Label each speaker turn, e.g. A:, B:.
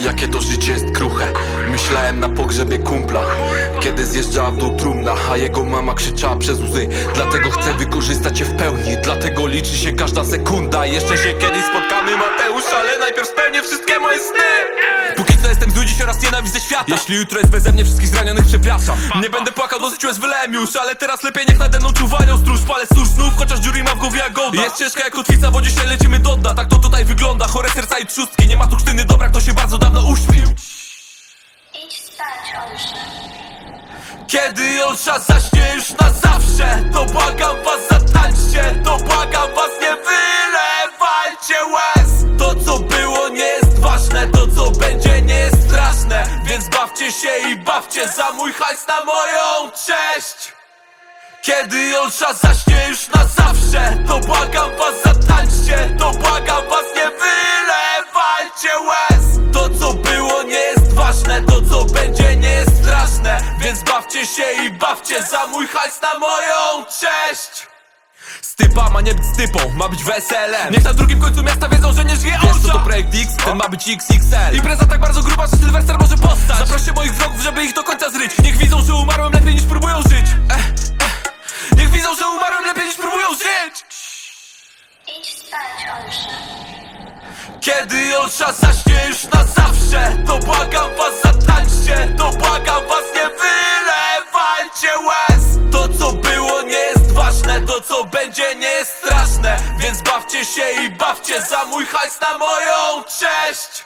A: Jakie to życie jest kruche. Myślałem na pogrzebie kumpla Kiedy zjeżdżała dół trumna A jego mama krzyczała przez łzy. Dlatego chcę wykorzystać cię w pełni Dlatego liczy się każda sekunda. Jeszcze się kiedyś spotkamy Mateusz Ale najpierw spełnię wszystkie moje sny. Póki co jestem zły, dziś oraz nienawidzę świata. Jeśli jutro jest beze mnie wszystkich zranionych przepraszam Nie będę płakał, dosyć łez wylałem już Ale teraz lepiej niech nade mną czuwają stróż Palę stróż snów, chociaż dziury ma w głowie jagoda Jest ciężka jak kotwica, bo dzisiaj lecimy do dna. Tak to tutaj wygląda, chore serca i trzustki. Nie ma tu krztyny dobra,
B: Idź spać, Olsza.
A: Kiedy Olsza zaśnie już na zawsze To błagam was, zatańczcie To błagam was, nie wylewajcie łez. To co było nie jest ważne To co będzie nie jest straszne. Więc bawcie się i bawcie Za mój hajs na moją cześć. Kiedy Olsza zaśnie już na zawsze To błagam was, zatańczcie To błagam was, będzie nie jest straszne Więc bawcie się i bawcie Za mój hajs na moją cześć. Stypa ma nie być stypą, ma być weselem. Niech na drugim końcu miasta wiedzą, że nie żyje Wiesz co to projekt X, ten ma być XXL Impreza tak bardzo gruba, że Sylwester może postać. Zaproście moich wrogów, żeby ich do końca zryć. Niech widzą, że umarłem lepiej niż próbują żyć. Eh, eh. Niech widzą, że umarłem lepiej niż próbują żyć.
B: Idź spać, Olsza.
A: Kiedy Olsza zaśnie już na zawsze To błagam was, łez To co było nie jest ważne. To co będzie nie jest straszne. Więc bawcie się i bawcie Za mój hajs na moją cześć